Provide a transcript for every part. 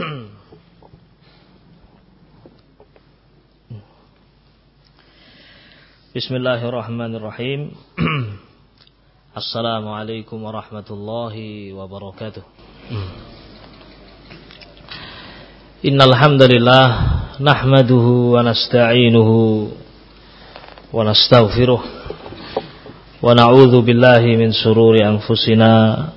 Bismillahirrahmanirrahim. Assalamualaikum warahmatullahi wabarakatuh. Innal hamdalillah nahmaduhu wa nasta'inuhu wa nastaghfiruh wa na'udzu billahi min sururi anfusina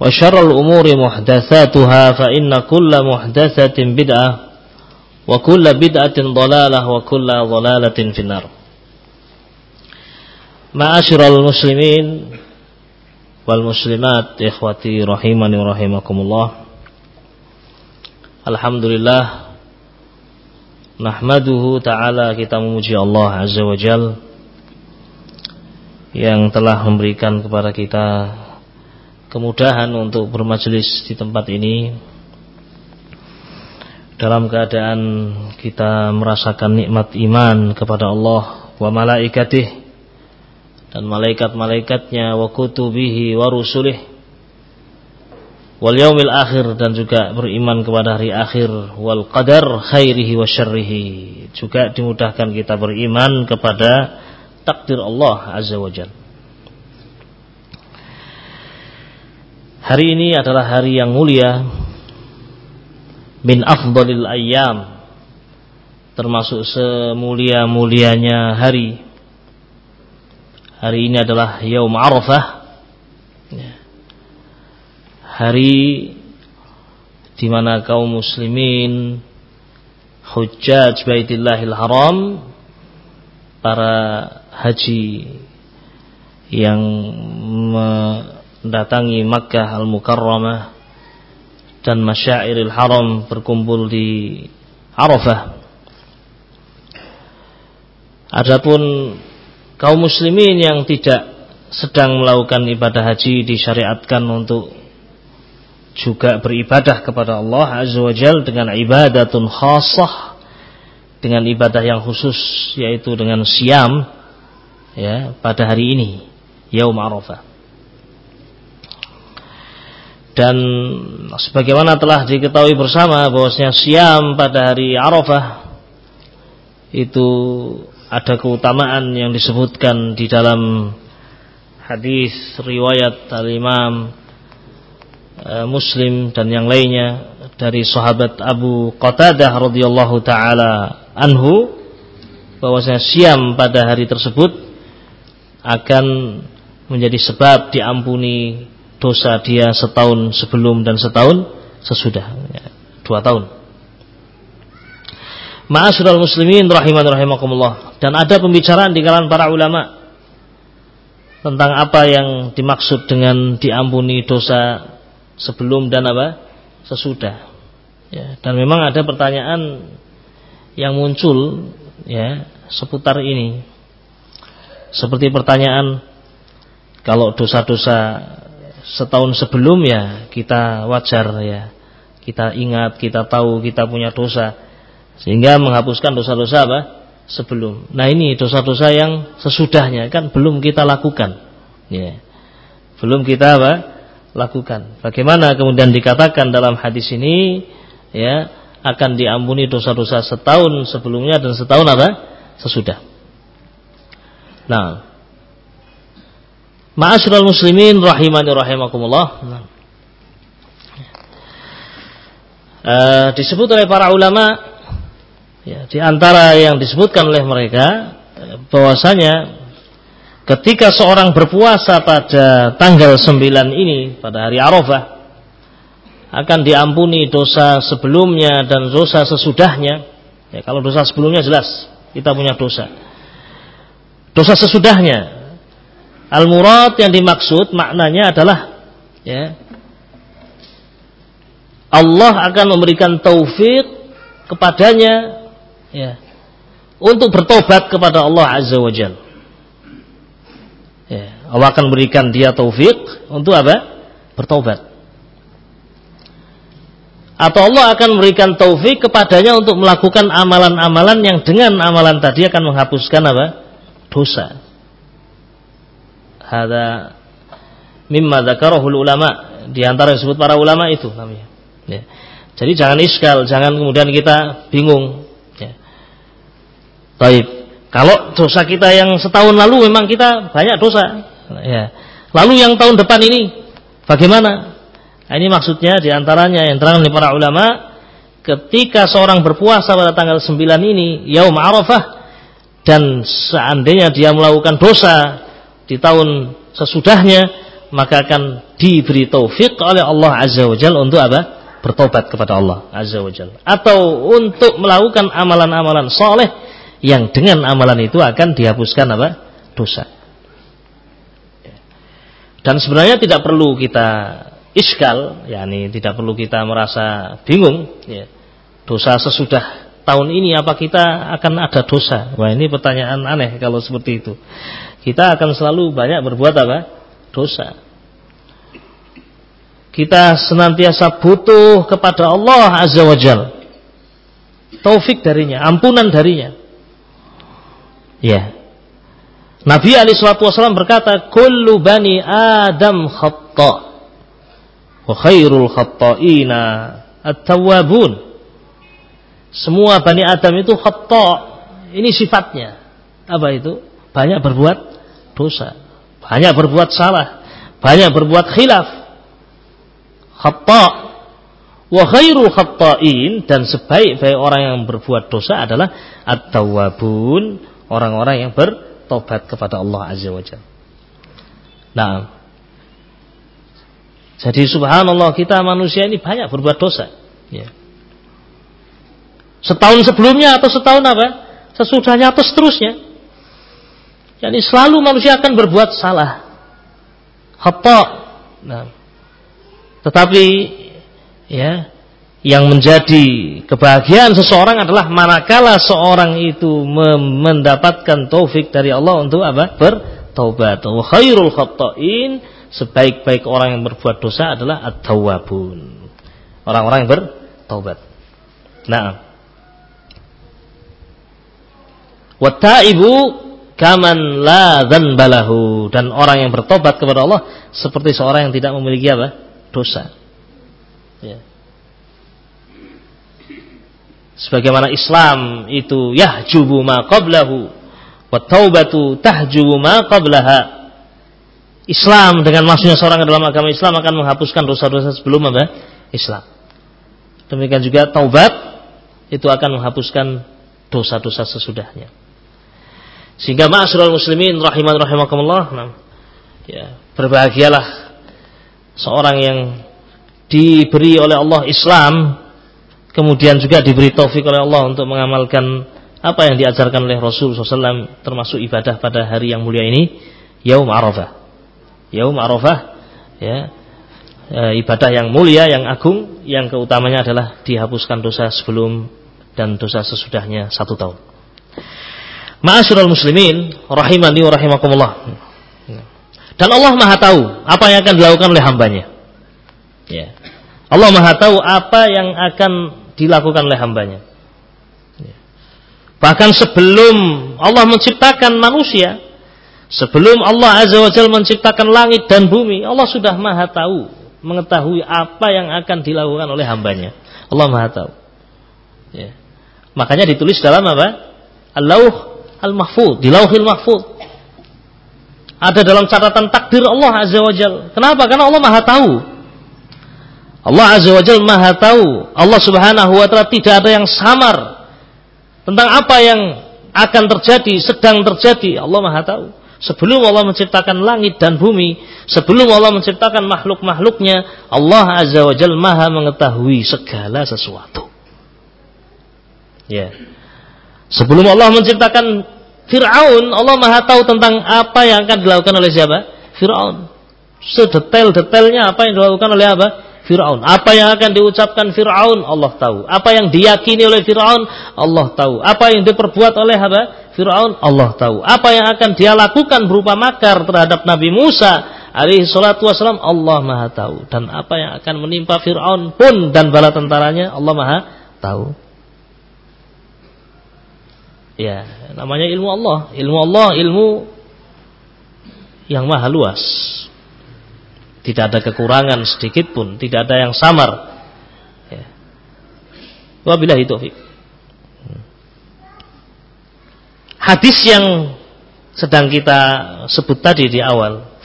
وشر الأمور محدثاتها فإن كل محدثة بدعة وكل بدعة ضلالة وكل ضلالة في النار معاشر المسلمين والمسلمات إخوتي رحمني ورحمكم الله Alhamdulillah Nahmaduhu ta'ala kita memuji Allah Azza wa Jal Yang telah memberikan kepada kita kemudahan untuk bermajelis di tempat ini. Dalam keadaan kita merasakan nikmat iman kepada Allah wa malaikatih dan malaikat-malaikatnya wa kutubihi wa rusulih wal yaumil akhir dan juga beriman kepada hari akhir wal qadar khairihi wa syarrihi. Juga dimudahkan kita beriman kepada takdir Allah azza wajalla Hari ini adalah hari yang mulia min afdalil ayyam termasuk semulia-mulianya hari. Hari ini adalah Yaum Arafah. Ya. Hari di mana kaum muslimin hujjaj Baitillahil Haram para haji yang mendatangi Makkah Al-Mukarramah dan Masyairil Haram berkumpul di Arafah. Adapun kaum muslimin yang tidak sedang melakukan ibadah haji disyariatkan untuk juga beribadah kepada Allah Azza wa Jal dengan ibadatun khasah dengan ibadah yang khusus yaitu dengan siam ya pada hari ini yaum Arafah dan sebagaimana telah diketahui bersama bahwasanya siam pada hari Arafah itu ada keutamaan yang disebutkan di dalam hadis riwayat al-Imam e, Muslim dan yang lainnya dari sahabat Abu Qatadah radhiyallahu taala anhu bahwasanya siam pada hari tersebut akan menjadi sebab diampuni dosa dia setahun sebelum dan setahun sesudah. Ya, dua tahun. Ma'asyiral muslimin rahiman rahimakumullah. Dan ada pembicaraan di kalangan para ulama tentang apa yang dimaksud dengan diampuni dosa sebelum dan apa? Sesudah. Ya dan memang ada pertanyaan yang muncul ya seputar ini. Seperti pertanyaan kalau dosa-dosa setahun sebelum ya kita wajar ya kita ingat kita tahu kita punya dosa sehingga menghapuskan dosa-dosa apa sebelum nah ini dosa-dosa yang sesudahnya kan belum kita lakukan ya belum kita apa? lakukan. Bagaimana kemudian dikatakan dalam hadis ini ya akan diampuni dosa-dosa setahun sebelumnya dan setahun apa? sesudah. Nah, Ma'asyiral muslimin rahimani rahimakumullah. Uh, disebut oleh para ulama ya, di antara yang disebutkan oleh mereka bahwasanya ketika seorang berpuasa pada tanggal 9 ini pada hari Arafah akan diampuni dosa sebelumnya dan dosa sesudahnya. Ya kalau dosa sebelumnya jelas kita punya dosa. Dosa sesudahnya al murad yang dimaksud maknanya adalah ya Allah akan memberikan taufik kepadanya ya untuk bertobat kepada Allah Azza wa Jalla Ya, Allah akan berikan dia taufik untuk apa? Bertobat. Atau Allah akan memberikan taufik kepadanya untuk melakukan amalan-amalan yang dengan amalan tadi akan menghapuskan apa? Dosa. Hada mimma dzakarahul ulama di antara yang disebut para ulama itu namanya. Ya. Jadi jangan iskal, jangan kemudian kita bingung. Ya. Taib. Kalau dosa kita yang setahun lalu memang kita banyak dosa. Ya. Lalu yang tahun depan ini bagaimana? Nah, ini maksudnya di antaranya yang terang oleh para ulama ketika seorang berpuasa pada tanggal 9 ini yaum Arafah dan seandainya dia melakukan dosa di tahun sesudahnya maka akan diberi taufik oleh Allah Azza wa Jalla untuk apa? bertobat kepada Allah Azza wa Jalla atau untuk melakukan amalan-amalan soleh yang dengan amalan itu akan dihapuskan apa? dosa. Dan sebenarnya tidak perlu kita iskal, yakni tidak perlu kita merasa bingung. Ya. Dosa sesudah tahun ini apa kita akan ada dosa? Wah ini pertanyaan aneh kalau seperti itu. Kita akan selalu banyak berbuat apa? Dosa. Kita senantiasa butuh kepada Allah Azza wa Jal. Taufik darinya, ampunan darinya. Ya. Nabi Ali Wasallam berkata, "Kullu bani Adam khata, wa khairul khata'ina at-tawwabun." Semua bani Adam itu khata. Ini sifatnya. Apa itu? Banyak berbuat dosa, banyak berbuat salah, banyak berbuat khilaf. Khata wa khairul khata'in dan sebaik-baik orang yang berbuat dosa adalah at-tawwabun orang-orang yang bertobat kepada Allah Azza wa Jalla. Nah, jadi subhanallah kita manusia ini banyak berbuat dosa. Ya. Setahun sebelumnya atau setahun apa? Sesudahnya atau seterusnya. Jadi selalu manusia akan berbuat salah. Hatta. Nah. Tetapi ya yang menjadi kebahagiaan seseorang adalah manakala seorang itu mendapatkan taufik dari Allah untuk apa? Bertaubat. Wa khairul khata'in sebaik-baik orang yang berbuat dosa adalah at-tawwabun. Orang-orang yang bertaubat. Nah. Wattaibu kaman la dzanbalahu dan orang yang bertobat kepada Allah seperti seorang yang tidak memiliki apa? dosa. Ya sebagaimana Islam itu yahjubu ma qablahu wa taubatu tahjubu ma qablaha Islam dengan masuknya seorang ke dalam agama Islam akan menghapuskan dosa-dosa sebelum apa? Islam. Demikian juga taubat itu akan menghapuskan dosa-dosa sesudahnya. Sehingga ma'asyiral muslimin rahiman rahimakumullah, nah, ya, berbahagialah seorang yang diberi oleh Allah Islam kemudian juga diberi taufik oleh Allah untuk mengamalkan apa yang diajarkan oleh Rasul SAW termasuk ibadah pada hari yang mulia ini Yaum Arafah. Yaum Arafah ya. E, ibadah yang mulia yang agung yang keutamanya adalah dihapuskan dosa sebelum dan dosa sesudahnya satu tahun Ma'asyiral muslimin rahimani wa rahimakumullah dan Allah Maha tahu apa yang akan dilakukan oleh hambanya ya Allah Maha tahu apa yang akan dilakukan oleh hambanya. Bahkan sebelum Allah menciptakan manusia, Sebelum Allah Azza wa Jalla menciptakan langit dan bumi, Allah sudah maha tahu, mengetahui apa yang akan dilakukan oleh hambanya. Allah maha tahu. Ya. Makanya ditulis dalam apa? Al-Lauh Al-Mahfud, di Lauhil Mahfud. Ada dalam catatan takdir Allah Azza wa Jalla. Kenapa? Karena Allah maha tahu. Allah Azza wa Jalla maha tahu. Allah Subhanahu wa taala tidak ada yang samar tentang apa yang akan terjadi, sedang terjadi. Allah maha tahu. Sebelum Allah menciptakan langit dan bumi, sebelum Allah menciptakan makhluk-makhluknya, Allah Azza wa Jalla Maha mengetahui segala sesuatu. Ya. Sebelum Allah menciptakan Fir'aun, Allah Maha tahu tentang apa yang akan dilakukan oleh siapa? Fir'aun. Sedetail-detailnya apa yang dilakukan oleh apa? Fir'aun. Apa yang akan diucapkan Fir'aun, Allah tahu. Apa yang diyakini oleh Fir'aun, Allah tahu. Apa yang diperbuat oleh apa? Fir'aun, Allah tahu. Apa yang akan dia lakukan berupa makar terhadap Nabi Musa alaihi salatu wasalam, Allah maha tahu. Dan apa yang akan menimpa Fir'aun pun dan bala tentaranya, Allah maha tahu. Ya, namanya ilmu Allah. Ilmu Allah, ilmu yang maha luas. Tidak ada kekurangan sedikit pun, tidak ada yang samar. Ya. Wabillahi taufik. Hadis yang sedang kita sebut tadi di awal.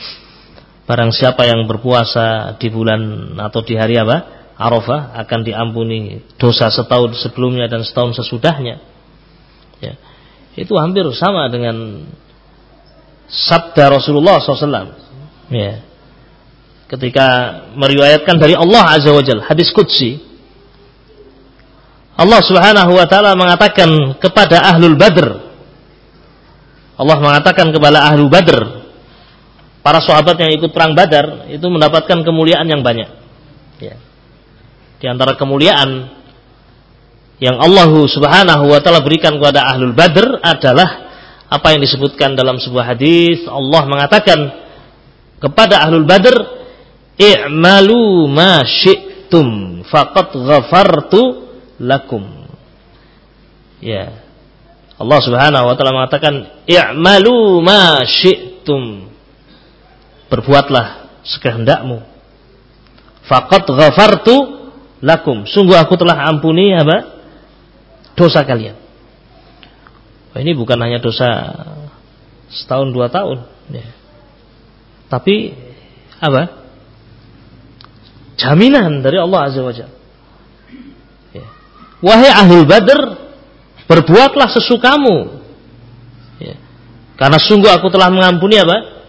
Barang siapa yang berpuasa di bulan atau di hari apa? Arafah akan diampuni dosa setahun sebelumnya dan setahun sesudahnya. Ya. Itu hampir sama dengan sabda Rasulullah SAW. Ya ketika meriwayatkan dari Allah Azza wa Jalla hadis qudsi Allah Subhanahu wa taala mengatakan kepada ahlul badr Allah mengatakan kepada ahlul badr para sahabat yang ikut perang badar itu mendapatkan kemuliaan yang banyak ya. di antara kemuliaan yang Allah Subhanahu wa taala berikan kepada ahlul badr adalah apa yang disebutkan dalam sebuah hadis. Allah mengatakan kepada ahlul badr i'malu ma syi'tum faqad ghafartu lakum. Ya. Allah Subhanahu wa taala mengatakan i'malu ma syi'tum. Berbuatlah sekehendakmu. Faqad ghafartu lakum. Sungguh aku telah ampuni apa dosa kalian ini bukan hanya dosa setahun dua tahun ya. tapi apa jaminan dari Allah Azza wa Jalla. Ya. Wahai ahlul badr, berbuatlah sesukamu. Ya. Karena sungguh aku telah mengampuni apa?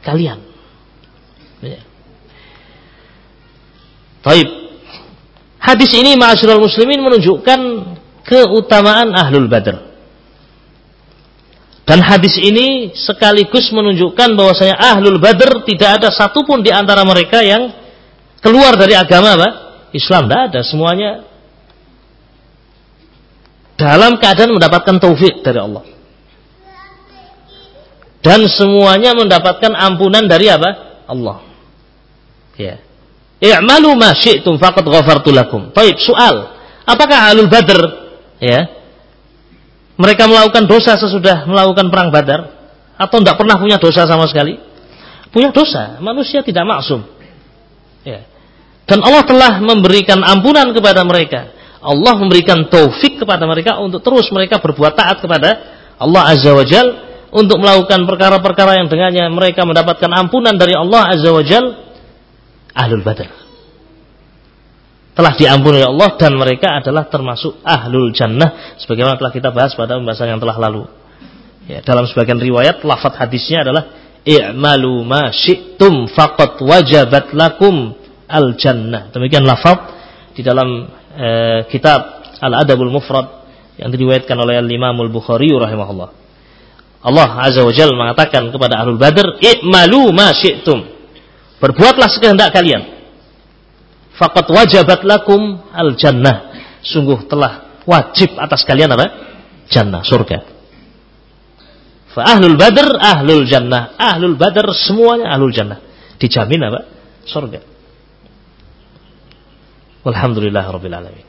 Kalian. Ya. Taib. Hadis ini ma'asyiral muslimin menunjukkan keutamaan ahlul badr. Dan hadis ini sekaligus menunjukkan bahwasanya ahlul badr tidak ada satupun di antara mereka yang keluar dari agama apa? Islam tidak ada semuanya dalam keadaan mendapatkan taufik dari Allah dan semuanya mendapatkan ampunan dari apa? Allah ya i'malu ma syi'tum faqad ghafartu lakum baik soal apakah alul badr ya. Mereka melakukan dosa sesudah melakukan perang badar atau tidak pernah punya dosa sama sekali? Punya dosa manusia tidak maksum. Ya. Dan Allah telah memberikan ampunan kepada mereka. Allah memberikan taufik kepada mereka untuk terus mereka berbuat taat kepada Allah Azza wa Jal untuk melakukan perkara-perkara yang dengannya mereka mendapatkan ampunan dari Allah Azza wa Jal Ahlul Badr telah diampuni oleh Allah dan mereka adalah termasuk Ahlul Jannah sebagaimana telah kita bahas pada pembahasan yang telah lalu ya, dalam sebagian riwayat lafaz hadisnya adalah i'malu ma syi'tum faqad wajabat lakum al-jannah. Demikian lafaz di dalam e, kitab Al-Adabul Mufrad yang diriwayatkan oleh Al-Imam Al-Bukhari rahimahullah. Allah Azza wa Jalla mengatakan kepada Ahlul Badr, "I'malu ma syi'tum." Berbuatlah sekehendak kalian. Faqad wajabat lakum al-jannah. Sungguh telah wajib atas kalian apa? Jannah, surga. Fa ahlul badr ahlul jannah. Ahlul badr semuanya ahlul jannah. Dijamin apa? Surga. Walhamdulillah Rabbil Alamin.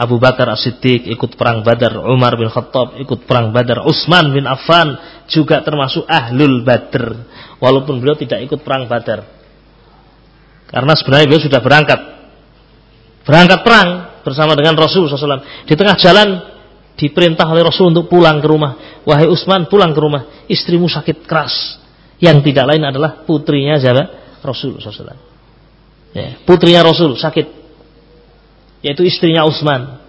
Abu Bakar As-Siddiq ikut perang Badar, Umar bin Khattab ikut perang Badar, Utsman bin Affan juga termasuk ahlul Badr walaupun beliau tidak ikut perang Badar. Karena sebenarnya beliau sudah berangkat. Berangkat perang bersama dengan Rasul SAW. Di tengah jalan diperintah oleh Rasul untuk pulang ke rumah. Wahai Utsman, pulang ke rumah. Istrimu sakit keras. Yang tidak lain adalah putrinya siapa? Rasul SAW. Ya, putrinya Rasul sakit yaitu istrinya Utsman.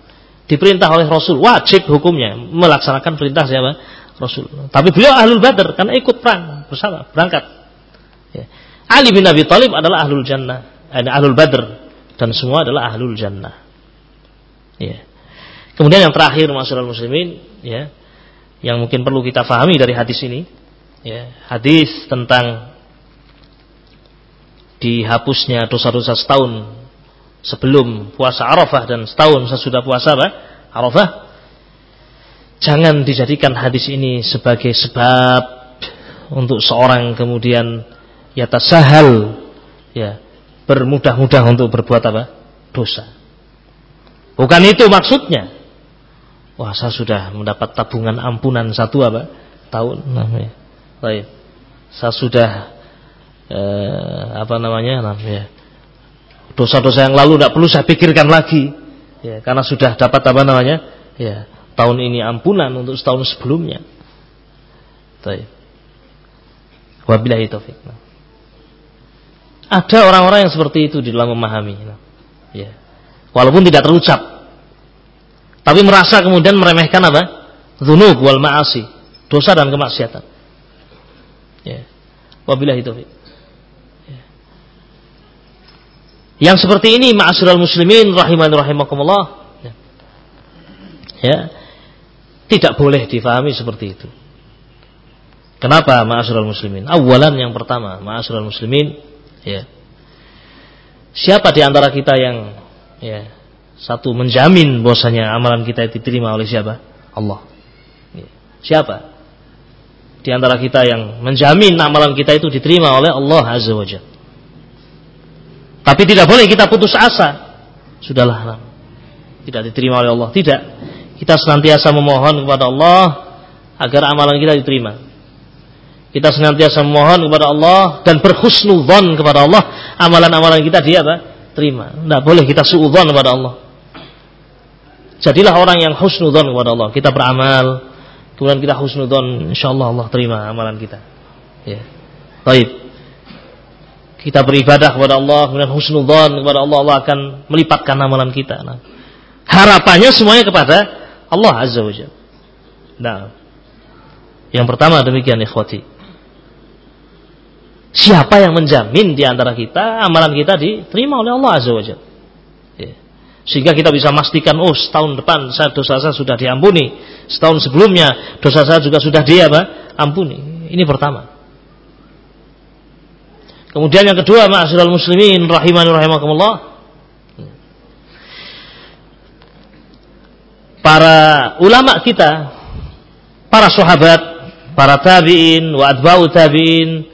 Diperintah oleh Rasul, wajib hukumnya melaksanakan perintah siapa? Rasul. Tapi beliau ahlul badar karena ikut perang bersama, berangkat. Ali bin Abi Thalib adalah ahlul jannah, ada ahlul badar dan semua adalah ahlul jannah. Ya. Kemudian yang terakhir masyarakat muslimin, ya, yang mungkin perlu kita fahami dari hadis ini, ya, hadis tentang dihapusnya dosa-dosa setahun sebelum puasa Arafah dan setahun sesudah puasa apa? Arafah. Jangan dijadikan hadis ini sebagai sebab untuk seorang kemudian ya tasahal ya bermudah-mudah untuk berbuat apa? dosa. Bukan itu maksudnya. Wah, saya sudah mendapat tabungan ampunan satu apa? tahun. Nah, ya. Baik. Saya sudah eh, apa namanya? Nah, ya dosa-dosa yang lalu tidak perlu saya pikirkan lagi ya karena sudah dapat apa namanya ya tahun ini ampunan untuk setahun sebelumnya Baik. Wabillahi taufik. Ada orang-orang yang seperti itu di dalam memahami. Ya. Walaupun tidak terucap. Tapi merasa kemudian meremehkan apa? Zunub wal ma'asi. Dosa dan kemaksiatan. Ya. Wabillahi taufik. Yang seperti ini ma'asyiral muslimin rahimani rahimakumullah ya. ya. Tidak boleh difahami seperti itu. Kenapa ma'asyiral muslimin? Awalan yang pertama, ma'asyiral muslimin ya. Siapa di antara kita yang ya satu menjamin bahwasanya amalan kita diterima oleh siapa? Allah. Ya. Siapa? Di antara kita yang menjamin amalan kita itu diterima oleh Allah Azza wa Jalla. Tapi tidak boleh kita putus asa. Sudahlah. Tidak diterima oleh Allah. Tidak. Kita senantiasa memohon kepada Allah agar amalan kita diterima. Kita senantiasa memohon kepada Allah dan berhusnudzon kepada Allah. Amalan-amalan kita dia apa? Terima. Tidak boleh kita suudzon kepada Allah. Jadilah orang yang husnudzon kepada Allah. Kita beramal, kemudian kita husnudzon, insyaallah Allah terima amalan kita. Ya. Baik kita beribadah kepada Allah kemudian husnudzon kepada Allah Allah akan melipatkan amalan kita nah, harapannya semuanya kepada Allah azza wajalla nah yang pertama demikian ikhwati siapa yang menjamin di antara kita amalan kita diterima oleh Allah azza wajalla ya. sehingga kita bisa memastikan oh setahun depan saya dosa saya sudah diampuni. Setahun sebelumnya dosa saya juga sudah dia apa? Ampuni. Ini pertama. Kemudian yang kedua, ma'asyiral muslimin rahimani rahimakumullah. Para ulama kita, para sahabat, para tabi'in, wa adba'u tabi'in,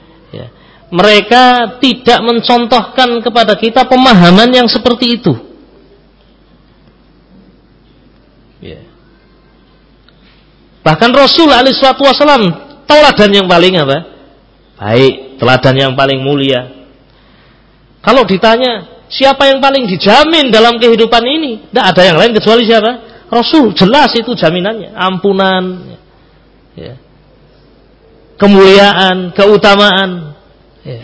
mereka tidak mencontohkan kepada kita pemahaman yang seperti itu. Ya. Bahkan Rasul alaihi wasallam teladan yang paling apa? Baik teladan yang paling mulia. Kalau ditanya siapa yang paling dijamin dalam kehidupan ini, tidak ada yang lain kecuali siapa? Rasul. Jelas itu jaminannya, ampunan, ya. kemuliaan, keutamaan. Ya.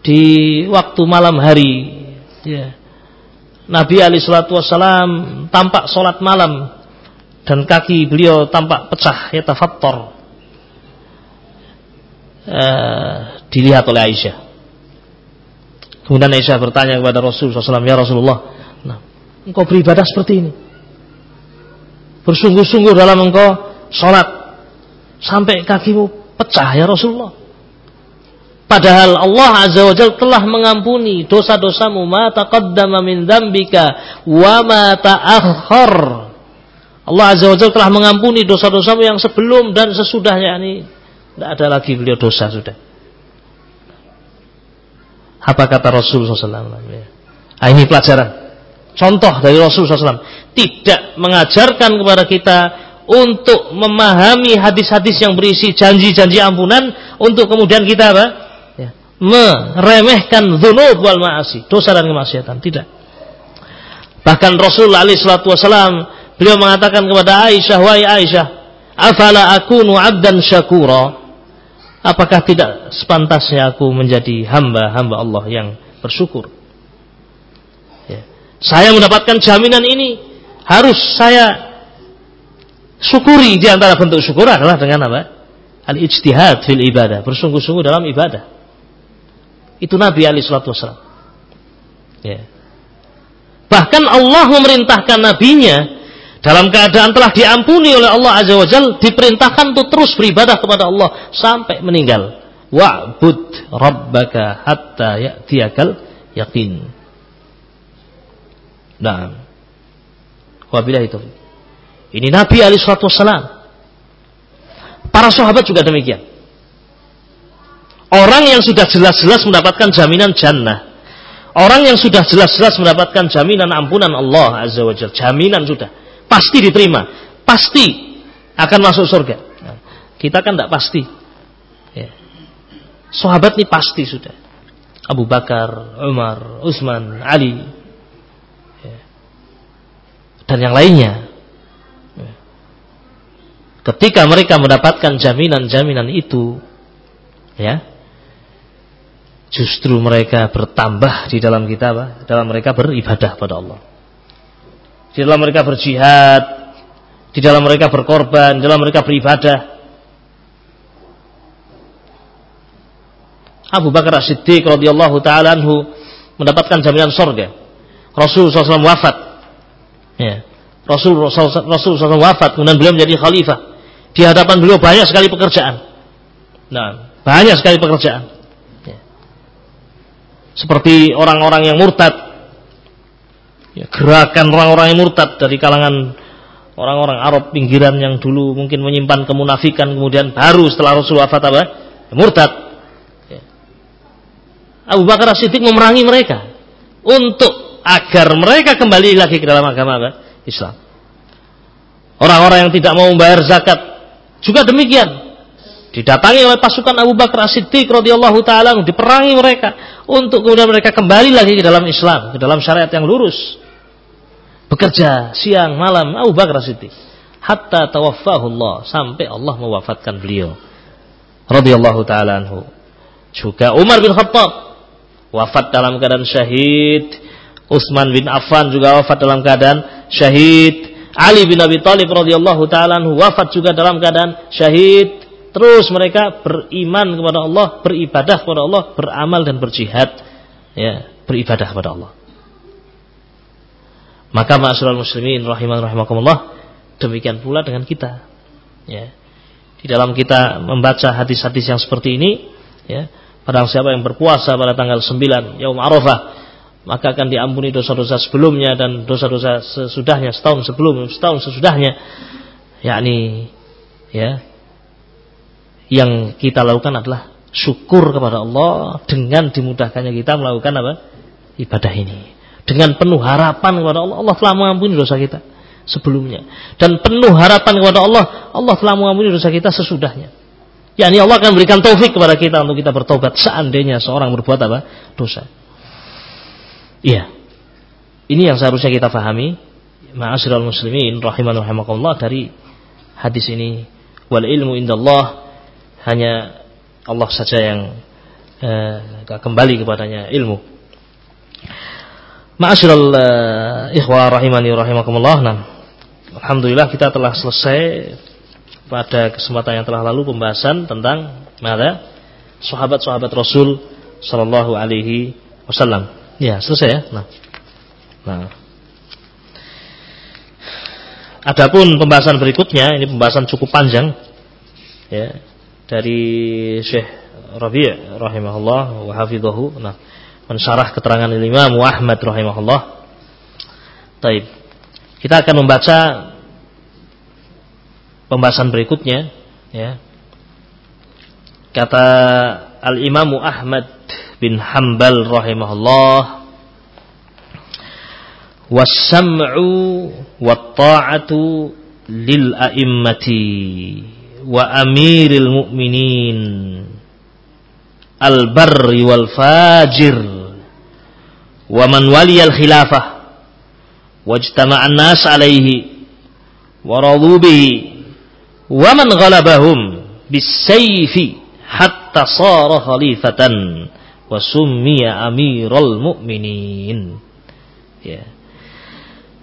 Di waktu malam hari, ya. Nabi Ali Shallallahu Wasallam tampak sholat malam dan kaki beliau tampak pecah ya tafattor uh, dilihat oleh Aisyah. Kemudian Aisyah bertanya kepada Rasul SAW, Ya Rasulullah, nah, engkau beribadah seperti ini. Bersungguh-sungguh dalam engkau sholat. Sampai kakimu pecah ya Rasulullah. Padahal Allah Azza wa Jalla telah mengampuni dosa-dosamu ma taqaddama min dzambika wa ma ta'akhkhar. Allah Azza wa Jalla telah mengampuni dosa-dosamu yang sebelum dan sesudahnya ini tidak ada lagi beliau dosa sudah. Apa kata Rasul SAW? Ah, ini pelajaran. contoh dari Rasulullah SAW tidak mengajarkan kepada kita untuk memahami hadis-hadis yang berisi janji-janji ampunan untuk kemudian kita apa? Meremehkan dzunub wal ma'asi, dosa dan kemaksiatan. Tidak. Bahkan Rasulullah SAW beliau mengatakan kepada Aisyah, "Wahai Aisyah, afala akunu 'abdan syakura?" Apakah tidak sepantasnya aku menjadi hamba-hamba Allah yang bersyukur? Ya. Saya mendapatkan jaminan ini harus saya Syukuri di antara bentuk syukur adalah dengan apa? Al-ijtihad fil ibadah, bersungguh-sungguh dalam ibadah. Itu Nabi Ali Shallallahu Wasallam. Ya. Bahkan Allah memerintahkan nabinya dalam keadaan telah diampuni oleh Allah Azza wa Jal diperintahkan untuk terus beribadah kepada Allah sampai meninggal. Wa'bud rabbaka hatta ya'tiyakal yakin. Nah. Wabillahi taufiq. Ini Nabi Ali Wasallam. Para sahabat juga demikian. Orang yang sudah jelas-jelas mendapatkan jaminan jannah. Orang yang sudah jelas-jelas mendapatkan jaminan ampunan Allah Azza wa Jalla. Jaminan sudah. Pasti diterima. Pasti akan masuk surga. Kita kan tidak pasti. Ya. Sahabat ini pasti sudah. Abu Bakar, Umar, Utsman, Ali. Ya. Dan yang lainnya ketika mereka mendapatkan jaminan-jaminan itu ya justru mereka bertambah di dalam kita apa? dalam mereka beribadah pada Allah di dalam mereka berjihad di dalam mereka berkorban di dalam mereka beribadah Abu Bakar As-Siddiq radhiyallahu taala anhu mendapatkan jaminan surga. Rasul SAW wafat. Ya. Rasul Rasul SAW wafat kemudian beliau menjadi khalifah. Di hadapan beliau banyak sekali pekerjaan. Nah, banyak sekali pekerjaan. Seperti orang-orang yang murtad. Ya, gerakan orang-orang yang murtad dari kalangan orang-orang Arab pinggiran yang dulu mungkin menyimpan kemunafikan kemudian baru setelah Rasul wafat apa? Ya, murtad. Ya. Abu Bakar Siddiq memerangi mereka untuk agar mereka kembali lagi ke dalam agama apa? Islam. Orang-orang yang tidak mau membayar zakat juga demikian. Didatangi oleh pasukan Abu Bakar As-Siddiq radhiyallahu taala diperangi mereka untuk kemudian mereka kembali lagi ke dalam Islam, ke dalam syariat yang lurus. Bekerja siang malam Abu Bakar As-Siddiq hatta tawaffahu Allah sampai Allah mewafatkan beliau radhiyallahu taala anhu. Juga Umar bin Khattab wafat dalam keadaan syahid. Utsman bin Affan juga wafat dalam keadaan syahid. Ali bin Abi Thalib radhiyallahu taala wafat juga dalam keadaan syahid. Terus mereka beriman kepada Allah, beribadah kepada Allah, beramal dan berjihad, ya, beribadah kepada Allah. Maka ma'asyiral muslimin rahiman rahimakumullah, demikian pula dengan kita. Ya. Di dalam kita membaca hadis-hadis yang seperti ini, ya, pada siapa yang berpuasa pada tanggal 9 Yaum Arafah maka akan diampuni dosa-dosa sebelumnya dan dosa-dosa sesudahnya setahun sebelum setahun sesudahnya yakni ya yang kita lakukan adalah syukur kepada Allah dengan dimudahkannya kita melakukan apa? Ibadah ini. Dengan penuh harapan kepada Allah. Allah telah mengampuni dosa kita sebelumnya. Dan penuh harapan kepada Allah Allah telah mengampuni dosa kita sesudahnya. Yakni Allah akan berikan taufik kepada kita untuk kita bertobat seandainya seorang berbuat apa? Dosa. Iya. Ini yang seharusnya kita fahami. Ma'asyiral muslimin rahiman rahimakumullah. Dari hadis ini. Wal ilmu indallah hanya Allah saja yang eh, kembali kepadanya ilmu. Ma'asyiral uh, ikhwah rahimani rahimakumullah. Nah, alhamdulillah kita telah selesai pada kesempatan yang telah lalu pembahasan tentang mana sahabat-sahabat Rasul sallallahu alaihi wasallam. Ya, selesai ya. Nah. Nah. Adapun pembahasan berikutnya, ini pembahasan cukup panjang ya dari Syekh Rabi' rahimahullah wa hafidhahu. Nah, mensyarah keterangan Imam Ahmad rahimahullah. Taib. Kita akan membaca pembahasan berikutnya ya. Kata Al-Imam Ahmad bin Hambal rahimahullah wasam'u wat-ta'atu lil a'immati wa amiril mu'minin al-barri wal fajir wa man waliyal khilafah wajtama'an nas alaihi wa radu bihi wa man ghalabahum bisayfi hatta sara khalifatan wa summiya amiral mu'minin ya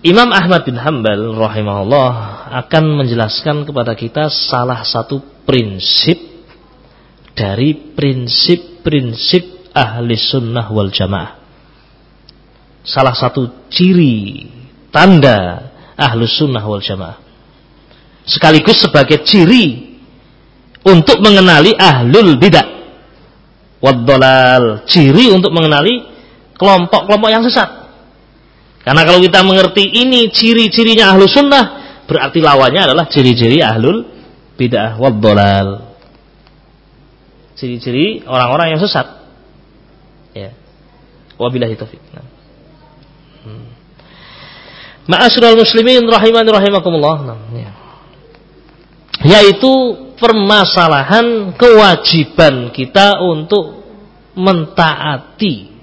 Imam Ahmad bin Hambal rahimahullah akan menjelaskan kepada kita salah satu prinsip dari prinsip-prinsip ahli sunnah wal jamaah. Salah satu ciri tanda ahli sunnah wal jamaah. Sekaligus sebagai ciri untuk mengenali ahlul bidah. Wadolal. Ciri untuk mengenali kelompok-kelompok yang sesat. Karena kalau kita mengerti ini ciri-cirinya ahlu sunnah, berarti lawannya adalah ciri-ciri ahlul bid'ah wadolal. Ciri-ciri orang-orang yang sesat. Ya. Wabillahi taufiq. Nah. Hmm. Ma'asyiral muslimin rahimani rahimakumullah. Nah, ya. Yaitu permasalahan kewajiban kita untuk mentaati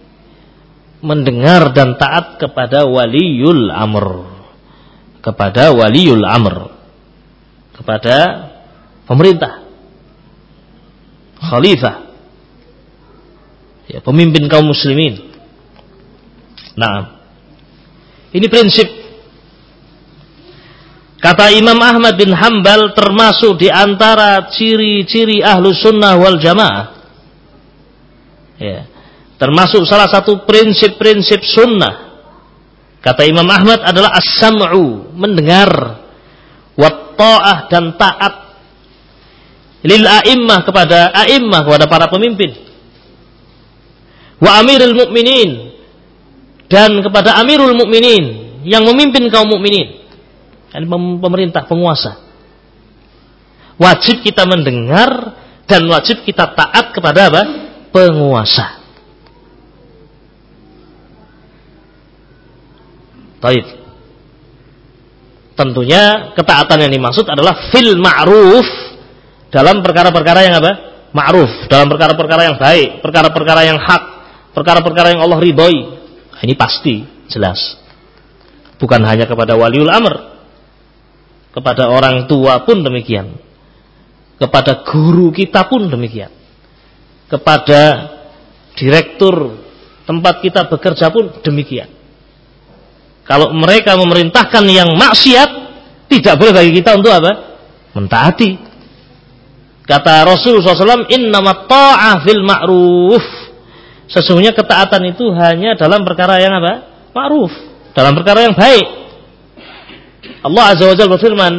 mendengar dan taat kepada waliul amr kepada waliul amr kepada pemerintah khalifah ya pemimpin kaum muslimin. Nah ini prinsip. Kata Imam Ahmad bin Hambal termasuk di antara ciri-ciri ahlu sunnah wal jamaah. Ya termasuk salah satu prinsip-prinsip sunnah kata Imam Ahmad adalah as-sam'u mendengar. Wa ta'ah dan taat. Lil a'immah kepada a'immah kepada para pemimpin. Wa amirul mukminin dan kepada amirul mukminin yang memimpin kaum mukminin ini pemerintah penguasa. Wajib kita mendengar dan wajib kita taat kepada apa? Penguasa Taib. Tentunya ketaatan yang dimaksud adalah fil ma'ruf dalam perkara-perkara yang apa? Ma'ruf, dalam perkara-perkara yang baik, perkara-perkara yang hak, perkara-perkara yang Allah ridhoi. Nah, ini pasti jelas. Bukan hanya kepada waliul amr, kepada orang tua pun demikian. Kepada guru kita pun demikian. Kepada direktur tempat kita bekerja pun demikian. Kalau mereka memerintahkan yang maksiat, tidak boleh bagi kita untuk apa? Mentaati. Kata Rasul SAW, Innama ta'ah fil ma'ruf. Sesungguhnya ketaatan itu hanya dalam perkara yang apa? Ma'ruf. Dalam perkara yang baik. Allah Azza wa Jalla berfirman,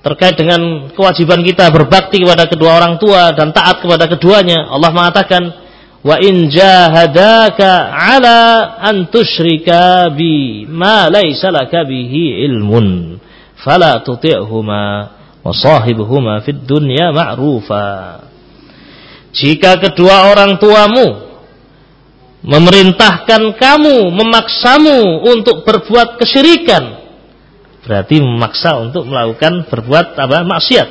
terkait dengan kewajiban kita berbakti kepada kedua orang tua dan taat kepada keduanya. Allah mengatakan, wa in jahadaka ala an tusyrika bi ma laysa laka bihi ilmun fala tuti'huma wa sahibuhuma fid dunya ma'rufa. Jika kedua orang tuamu memerintahkan kamu memaksamu untuk berbuat kesyirikan berarti memaksa untuk melakukan berbuat apa maksiat.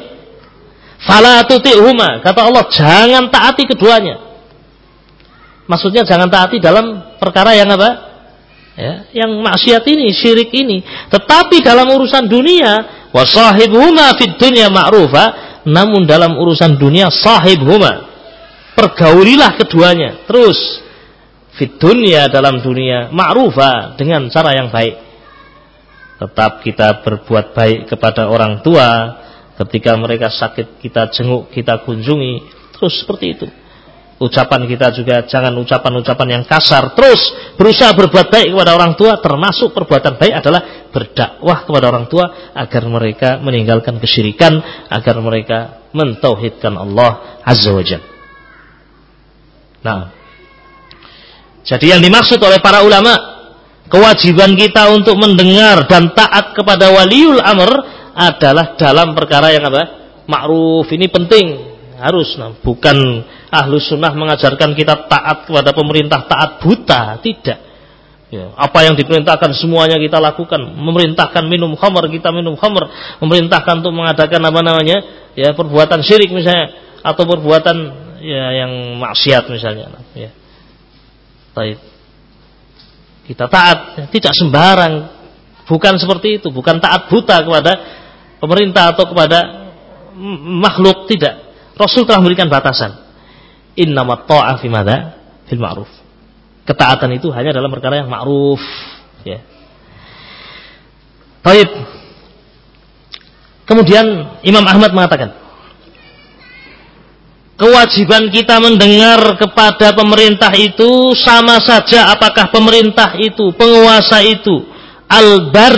Fala tuti'huma kata Allah jangan taati keduanya Maksudnya jangan taati dalam perkara yang apa? Ya, yang maksiat ini, syirik ini. Tetapi dalam urusan dunia, wasahibuhuma fid dunya ma'rufa, namun dalam urusan dunia sahibhuma. Pergaulilah keduanya terus fid dunya dalam dunia ma'rufa dengan cara yang baik. Tetap kita berbuat baik kepada orang tua ketika mereka sakit kita jenguk, kita kunjungi, terus seperti itu ucapan kita juga jangan ucapan-ucapan yang kasar. Terus berusaha berbuat baik kepada orang tua termasuk perbuatan baik adalah berdakwah kepada orang tua agar mereka meninggalkan kesyirikan agar mereka mentauhidkan Allah azza wajalla nah jadi yang dimaksud oleh para ulama kewajiban kita untuk mendengar dan taat kepada waliul amr adalah dalam perkara yang apa? Ma'ruf. Ini penting harus nah, bukan ahlu sunnah mengajarkan kita taat kepada pemerintah taat buta tidak Ya, apa yang diperintahkan semuanya kita lakukan. Memerintahkan minum khamr, kita minum khamr. Memerintahkan untuk mengadakan apa namanya? Ya, perbuatan syirik misalnya atau perbuatan ya yang maksiat misalnya. Ya. Baik. Kita taat, tidak sembarang. Bukan seperti itu, bukan taat buta kepada pemerintah atau kepada makhluk tidak. Rasul telah memberikan batasan. Innamat ta'ah fi madza? Fil ma'ruf ketaatan itu hanya dalam perkara yang ma'ruf ya. Taib. Kemudian Imam Ahmad mengatakan kewajiban kita mendengar kepada pemerintah itu sama saja apakah pemerintah itu, penguasa itu albar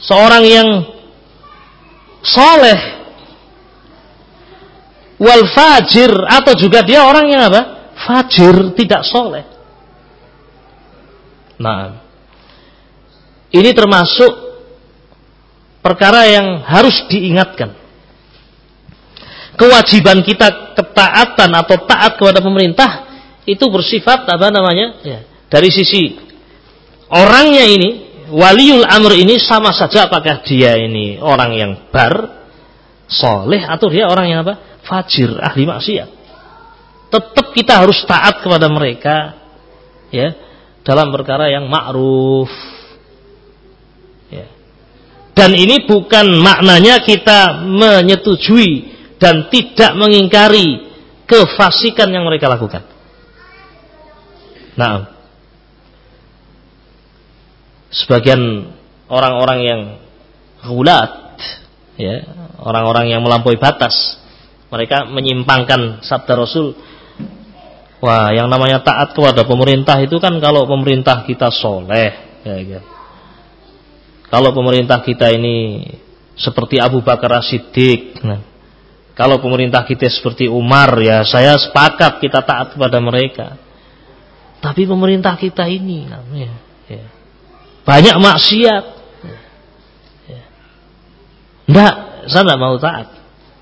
seorang yang soleh wal fajir atau juga dia orang yang apa? Fajir, tidak soleh. Nah, ini termasuk perkara yang harus diingatkan. Kewajiban kita ketaatan atau taat kepada pemerintah itu bersifat apa namanya? Ya, dari sisi orangnya ini, waliul amr ini sama saja apakah dia ini orang yang bar, soleh atau dia orang yang apa? Fajir, ahli maksiat. Tetap kita harus taat kepada mereka, ya dalam perkara yang ma'ruf. Ya. Dan ini bukan maknanya kita menyetujui dan tidak mengingkari kefasikan yang mereka lakukan. Nah, sebagian orang-orang yang hulat, ya, orang-orang yang melampaui batas, mereka menyimpangkan sabda Rasul Wah, yang namanya taat kepada pemerintah itu kan kalau pemerintah kita soleh, ya, ya. Kalau pemerintah kita ini seperti Abu Bakar Siddiq, nah, kalau pemerintah kita seperti Umar, ya saya sepakat kita taat kepada mereka. Tapi pemerintah kita ini, nah, ya, ya, banyak maksiat. Ya. Enggak, saya tidak mau taat.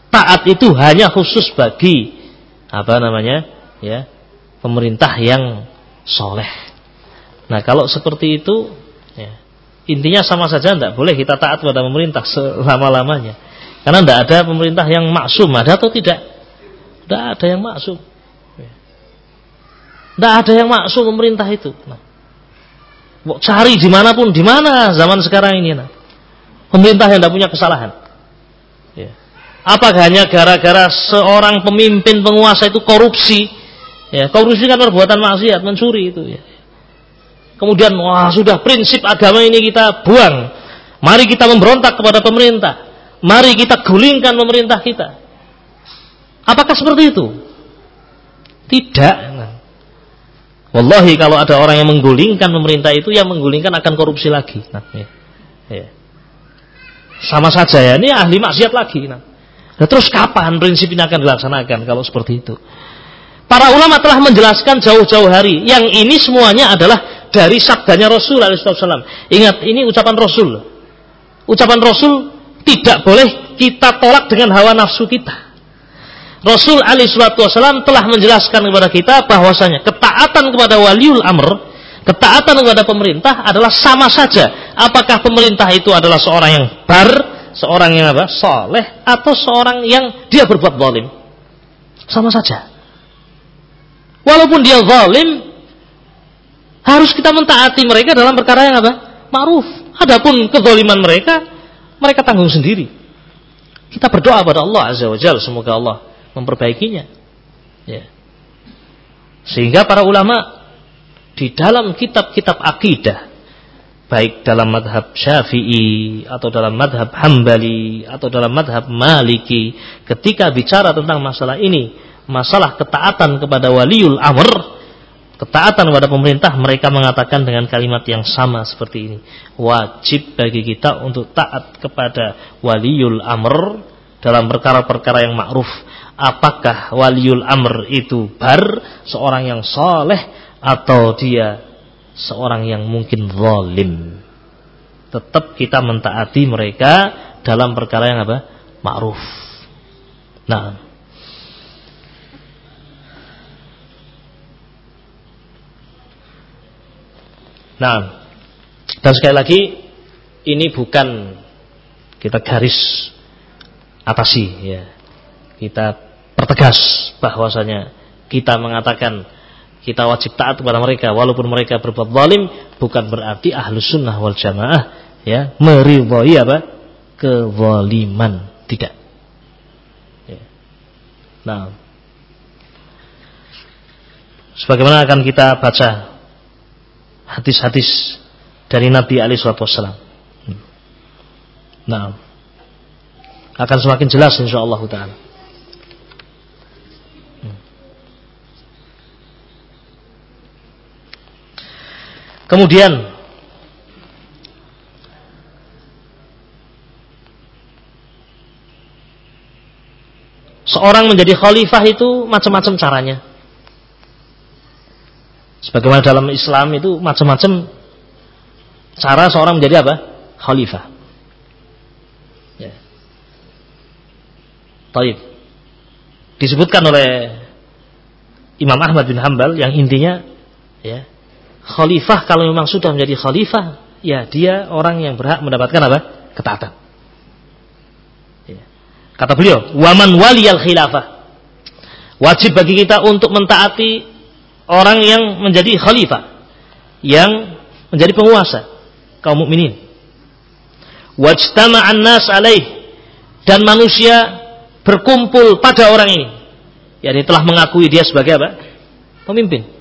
Taat itu hanya khusus bagi apa namanya, ya pemerintah yang soleh. Nah kalau seperti itu, ya, intinya sama saja tidak boleh kita taat pada pemerintah selama-lamanya. Karena tidak ada pemerintah yang maksum, ada atau tidak? Tidak ada yang maksum. Tidak ada yang maksum pemerintah itu. Nah, cari di mana pun, di mana zaman sekarang ini. Nah. Pemerintah yang tidak punya kesalahan. Apakah hanya gara-gara seorang pemimpin penguasa itu korupsi, Ya, korupsi kan perbuatan maksiat, mencuri itu ya. Kemudian wah sudah prinsip agama ini kita buang. Mari kita memberontak kepada pemerintah. Mari kita gulingkan pemerintah kita. Apakah seperti itu? Tidak. Wallahi kalau ada orang yang menggulingkan pemerintah itu yang menggulingkan akan korupsi lagi. Nah, ya. Ya. Sama saja ya, ini ahli maksiat lagi. Nah. Nah terus kapan prinsip ini akan dilaksanakan kalau seperti itu? Para ulama telah menjelaskan jauh-jauh hari. Yang ini semuanya adalah dari sabdanya Rasul SAW. Ingat, ini ucapan Rasul. Ucapan Rasul tidak boleh kita tolak dengan hawa nafsu kita. Rasul Ali Wasallam telah menjelaskan kepada kita bahwasanya ketaatan kepada waliul amr, ketaatan kepada pemerintah adalah sama saja. Apakah pemerintah itu adalah seorang yang bar, seorang yang apa? Soleh, atau seorang yang dia berbuat zalim. Sama saja. Walaupun dia zalim, harus kita mentaati mereka dalam perkara yang apa? Ma'ruf. Adapun kezaliman mereka, mereka tanggung sendiri. Kita berdoa pada Allah Azza wa Jalla, semoga Allah memperbaikinya. Ya. Sehingga para ulama di dalam kitab-kitab akidah baik dalam madhab syafi'i atau dalam madhab hambali atau dalam madhab maliki ketika bicara tentang masalah ini masalah ketaatan kepada waliul amr, ketaatan kepada pemerintah, mereka mengatakan dengan kalimat yang sama seperti ini. Wajib bagi kita untuk taat kepada waliul amr dalam perkara-perkara yang ma'ruf. Apakah waliul amr itu bar, seorang yang soleh, atau dia seorang yang mungkin zalim. Tetap kita mentaati mereka dalam perkara yang apa? Ma'ruf. Nah, Nah, dan sekali lagi ini bukan kita garis atasi ya. Kita pertegas bahwasanya kita mengatakan kita wajib taat kepada mereka. Walaupun mereka berbuat zalim bukan berarti ahlus sunnah wal jamaah ya meridhoi apa? Kezaliman. Tidak. Ya. nah. Sebagaimana akan kita baca hadis-hadis dari Nabi alaihi wasallam nah. Akan semakin jelas insyaallah taala Kemudian seorang menjadi khalifah itu macam-macam caranya. Sebagaimana dalam Islam itu macam-macam cara seorang menjadi apa? Khalifah. Ya. Taib. Disebutkan oleh Imam Ahmad bin Hambal yang intinya ya khalifah kalau memang sudah menjadi khalifah, ya dia orang yang berhak mendapatkan apa? Ketaatan. Ya. Kata beliau, waman wali al khilafah. Wajib bagi kita untuk mentaati orang yang menjadi khalifah, yang menjadi penguasa kaum mukminin. Wajtama'an nas alaih dan manusia berkumpul pada orang ini. yakni telah mengakui dia sebagai apa? Pemimpin.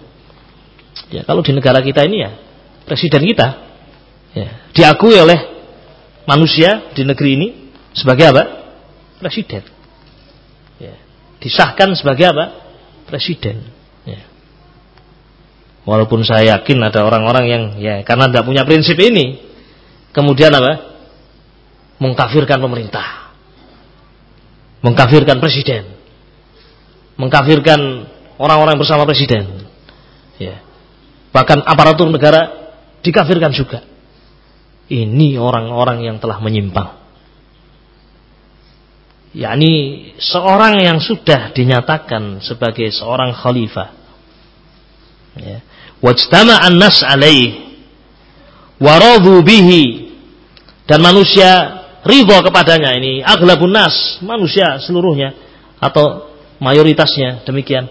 Ya, kalau di negara kita ini ya presiden kita ya, diakui oleh manusia di negeri ini sebagai apa? Presiden. Ya, disahkan sebagai apa? Presiden. Ya. Walaupun saya yakin ada orang-orang yang ya karena tidak punya prinsip ini, kemudian apa? Mengkafirkan pemerintah, mengkafirkan presiden, mengkafirkan orang-orang bersama presiden. Ya. Bahkan aparatur negara dikafirkan juga. Ini orang-orang yang telah menyimpang. yakni seorang yang sudah dinyatakan sebagai seorang khalifah. Ya. Wajtama an-nas alaih waradu bihi dan manusia ridho kepadanya ini aglabun nas manusia seluruhnya atau mayoritasnya demikian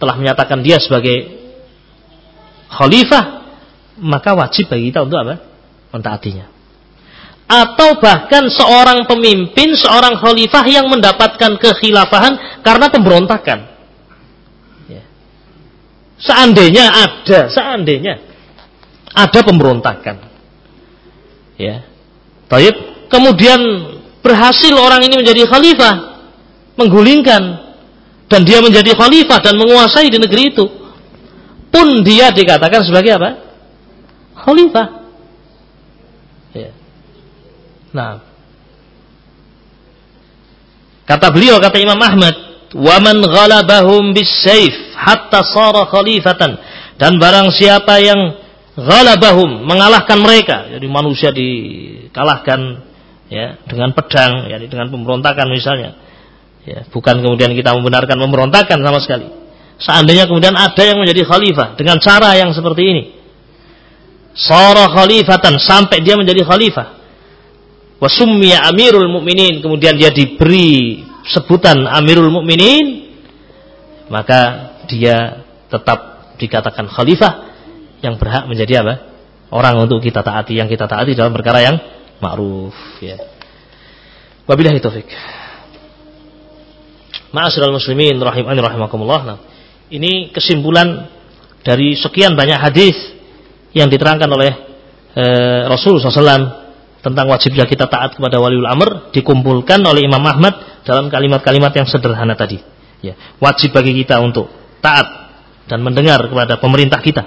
telah menyatakan dia sebagai khalifah, maka wajib bagi kita untuk apa? Mentaatinya. Atau bahkan seorang pemimpin, seorang khalifah yang mendapatkan kekhilafahan karena pemberontakan. Ya. Seandainya ada, seandainya ada pemberontakan. Ya. Taib. Kemudian berhasil orang ini menjadi khalifah, menggulingkan dan dia menjadi khalifah dan menguasai di negeri itu pun dia dikatakan sebagai apa? Khalifah. Ya. Nah, kata beliau kata Imam Ahmad, "Waman ghalabahum bis-saif hatta sara khalifatan." Dan barang siapa yang ghalabahum mengalahkan mereka, jadi manusia dikalahkan ya dengan pedang, ya dengan pemberontakan misalnya. Ya, bukan kemudian kita membenarkan pemberontakan sama sekali seandainya kemudian ada yang menjadi khalifah dengan cara yang seperti ini. Sara khalifatan sampai dia menjadi khalifah. Wasummiya amirul mukminin kemudian dia diberi sebutan amirul mukminin maka dia tetap dikatakan khalifah yang berhak menjadi apa? Orang untuk kita taati yang kita taati dalam perkara yang ma'ruf ya. Wabillahi taufik. Ma'asyiral muslimin rahimani rahimakumullah. Nah, ini kesimpulan dari sekian banyak hadis yang diterangkan oleh e, Rasul SAW tentang wajibnya kita taat kepada waliul amr dikumpulkan oleh Imam Ahmad dalam kalimat-kalimat yang sederhana tadi. Ya, wajib bagi kita untuk taat dan mendengar kepada pemerintah kita.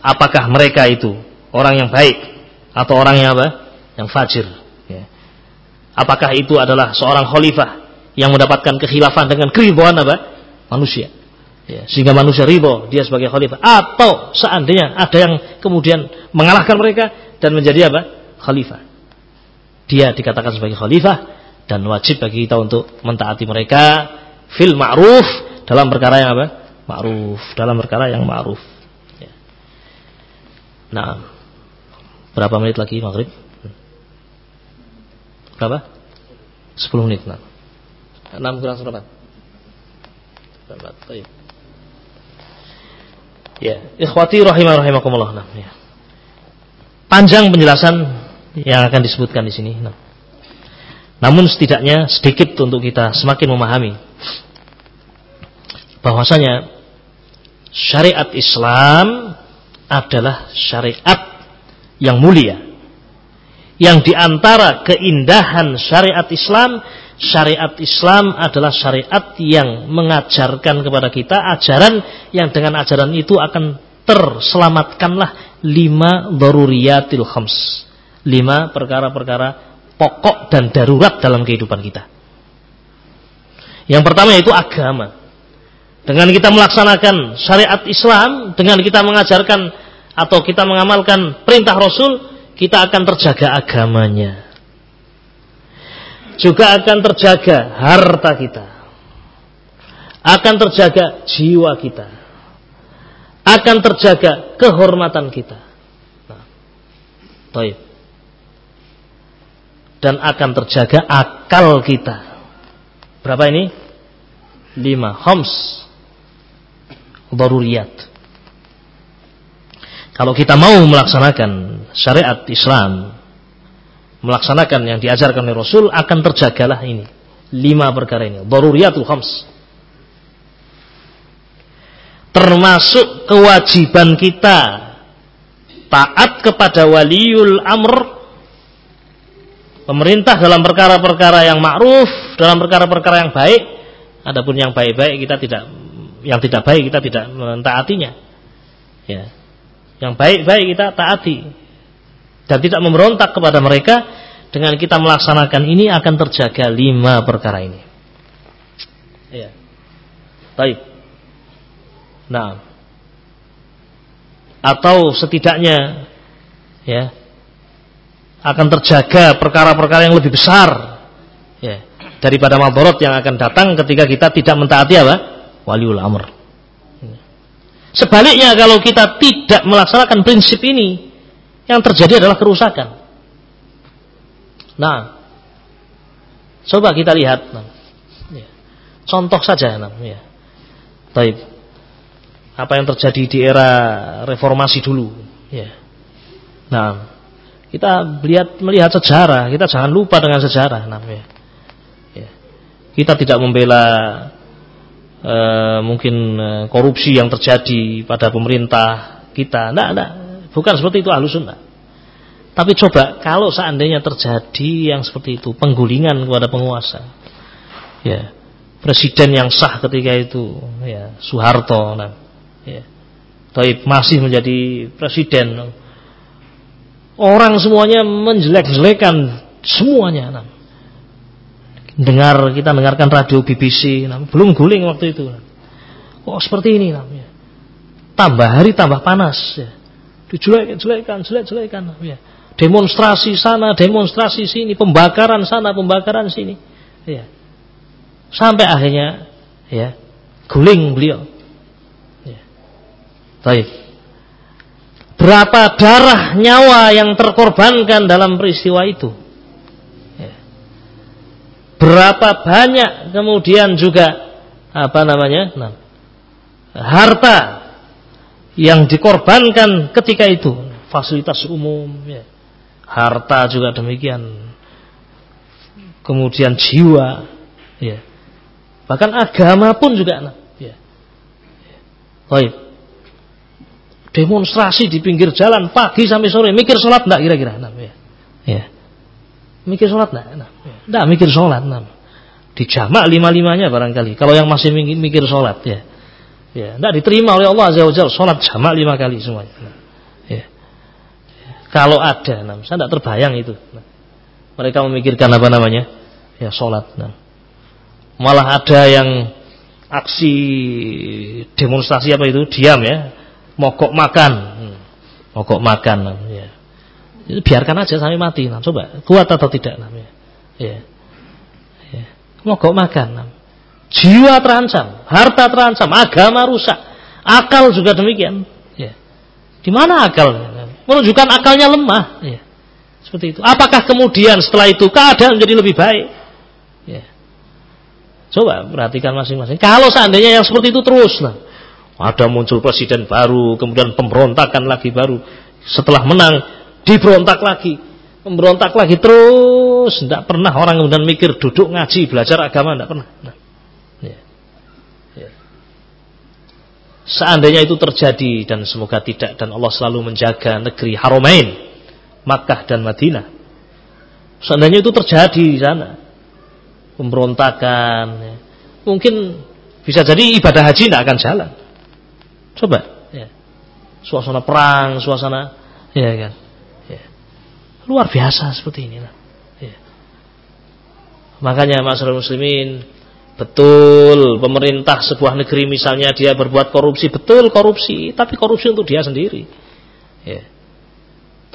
Apakah mereka itu orang yang baik atau orang yang apa? Yang fajir. Ya. Apakah itu adalah seorang khalifah yang mendapatkan kekhilafan dengan keribuan apa? Manusia ya, sehingga manusia ridho dia sebagai khalifah atau seandainya ada yang kemudian mengalahkan mereka dan menjadi apa khalifah dia dikatakan sebagai khalifah dan wajib bagi kita untuk mentaati mereka fil ma'ruf dalam perkara yang apa ma'ruf dalam perkara yang ma'ruf ya. Nah, berapa menit lagi maghrib? Berapa? 10 menit. Nah. 6 kurang seperempat. Seperempat. Baik. Ya, ikhwati rahimah rahimakumullah. Nah, ya. Panjang penjelasan yang akan disebutkan di sini. Nah. Namun setidaknya sedikit untuk kita semakin memahami bahwasanya syariat Islam adalah syariat yang mulia. Yang di antara keindahan syariat Islam, syariat Islam adalah syariat yang mengajarkan kepada kita ajaran yang dengan ajaran itu akan terselamatkanlah lima daruriyatil khams. Lima perkara-perkara pokok dan darurat dalam kehidupan kita. Yang pertama yaitu agama. Dengan kita melaksanakan syariat Islam, dengan kita mengajarkan atau kita mengamalkan perintah Rasul, kita akan terjaga agamanya. Juga akan terjaga harta kita. Akan terjaga jiwa kita. Akan terjaga kehormatan kita. Nah. Dan akan terjaga akal kita. Berapa ini? Lima. Homs daruriyat. Kalau kita mau melaksanakan syariat Islam, melaksanakan yang diajarkan oleh Rasul, akan terjagalah ini. Lima perkara ini. Daruriyatul khams. Termasuk kewajiban kita taat kepada waliul amr pemerintah dalam perkara-perkara yang ma'ruf, dalam perkara-perkara yang baik. Adapun yang baik-baik kita tidak yang tidak baik kita tidak mentaatinya. Ya. Yang baik-baik kita taati dan tidak memberontak kepada mereka dengan kita melaksanakan ini akan terjaga lima perkara ini. Ya. Baik. Nah, atau setidaknya ya akan terjaga perkara-perkara yang lebih besar ya daripada maborot yang akan datang ketika kita tidak mentaati apa waliul amr. Sebaliknya kalau kita tidak melaksanakan prinsip ini, yang terjadi adalah kerusakan. Nah, coba kita lihat. Nah, ya. Contoh saja. Nah, ya. Taib. Apa yang terjadi di era reformasi dulu. Ya. Nah, kita lihat melihat sejarah, kita jangan lupa dengan sejarah. Nah, ya. Ya. Kita tidak membela e, mungkin e, korupsi yang terjadi pada pemerintah kita. Nah, nah, bukan seperti itu halus sunnah. Tapi coba kalau seandainya terjadi yang seperti itu, penggulingan kepada penguasa. Ya. Presiden yang sah ketika itu, ya, Soeharto, nah, ya. Taib masih menjadi presiden. Orang semuanya menjelek-jelekan semuanya. Nah dengar kita dengarkan radio BBC nah, belum guling waktu itu kok seperti ini namanya tambah hari tambah panas ya. Dijelek-jelekan jelek-jelekan ya. demonstrasi sana demonstrasi sini pembakaran sana pembakaran sini. Ya. Sampai akhirnya ya guling beliau. Ya. Baik. berapa darah nyawa yang terkorbankan dalam peristiwa itu? Berapa banyak kemudian juga apa namanya? Nah, harta yang dikorbankan ketika itu fasilitas umum ya. harta juga demikian kemudian jiwa ya bahkan agama pun juga nah, ya. Baik. demonstrasi di pinggir jalan pagi sampai sore mikir sholat enggak kira-kira nah, ya. ya mikir sholat enggak nah, enggak mikir sholat nah. Dijamak lima-limanya barangkali. Kalau yang masih mikir sholat ya. Ya, tidak diterima oleh Allah Azza wa Jalla sholat jamak lima kali semuanya. Nah, ya. Kalau ada, nah, saya tidak terbayang itu. Nah, mereka memikirkan apa namanya? Ya sholat. Nah. Malah ada yang aksi demonstrasi apa itu diam ya, mogok makan, hmm. mogok makan. Nah, ya. Biarkan aja sampai mati. Nah, coba kuat atau tidak namanya. Ya mogok makan. Jiwa terancam, harta terancam, agama rusak, akal juga demikian. Ya. Di mana akal? menunjukkan akalnya lemah. Ya. Seperti itu. Apakah kemudian setelah itu keadaan menjadi lebih baik? Ya. Coba perhatikan masing-masing. Kalau seandainya yang seperti itu terus, nah, ada muncul presiden baru, kemudian pemberontakan lagi baru. Setelah menang, diberontak lagi, memberontak lagi terus. Tidak pernah orang kemudian mikir duduk ngaji, belajar agama, tidak pernah. Nah. Ya. Ya. Seandainya itu terjadi dan semoga tidak dan Allah selalu menjaga negeri Haramain Makkah dan Madinah. Seandainya itu terjadi di sana, pemberontakan, ya. mungkin bisa jadi ibadah haji tidak akan jalan. Coba, ya. suasana perang, suasana, ya kan, ya. luar biasa seperti ini. Ya. Makanya masyarakat muslimin betul pemerintah sebuah negeri misalnya dia berbuat korupsi betul korupsi, tapi korupsi untuk dia sendiri. Ya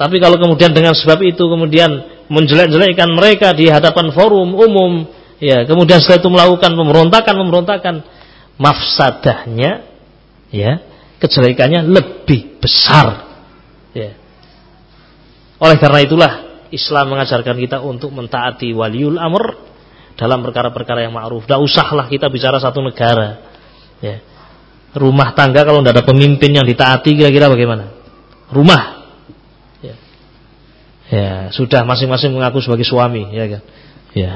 tapi kalau kemudian dengan sebab itu kemudian menjelek-jelekkan mereka di hadapan forum umum, ya, kemudian setelah itu melakukan pemberontakan-pemberontakan, mafsadahnya ya, kejelekannya lebih besar. Ya. Oleh karena itulah Islam mengajarkan kita untuk mentaati waliul amr dalam perkara-perkara yang ma'ruf. Tidak usahlah kita bicara satu negara. Ya. Rumah tangga kalau tidak ada pemimpin yang ditaati kira-kira bagaimana? Rumah Ya, sudah masing-masing mengaku sebagai suami, ya kan? Ya.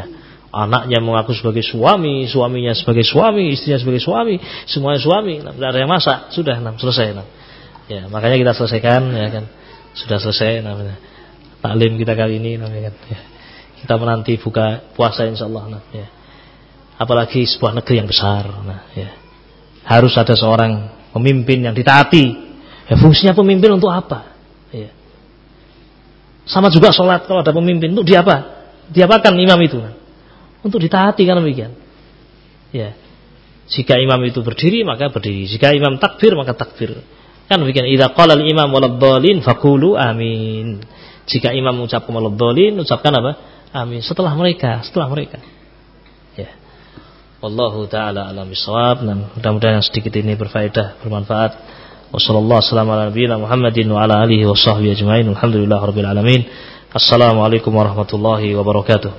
Anaknya mengaku sebagai suami, suaminya sebagai suami, istrinya sebagai suami, semuanya suami. Nah, tidak ada yang masak, sudah nah, selesai. Nah. Ya, makanya kita selesaikan, ya kan? Sudah selesai namanya. Taklim kita kali ini, namanya kan? Ya. Kita menanti buka puasa insya Allah. Nah, ya. Apalagi sebuah negeri yang besar. Nah, ya. Harus ada seorang pemimpin yang ditaati. Ya, fungsinya pemimpin untuk apa? Ya. Sama juga sholat kalau ada pemimpin untuk diapa? Diapakan imam itu? Untuk ditaati kan demikian. Ya. Jika imam itu berdiri maka berdiri. Jika imam takbir maka takbir. Kan demikian. Idza qala al-imam waladhdallin faqulu amin. Jika imam mengucapkan waladhdallin ucapkan apa? Amin. Setelah mereka, setelah mereka. Ya. Wallahu taala alam bisawab. Mudah-mudahan sedikit ini berfaedah, bermanfaat. Wassalamualaikum warahmatullahi wabarakatuh.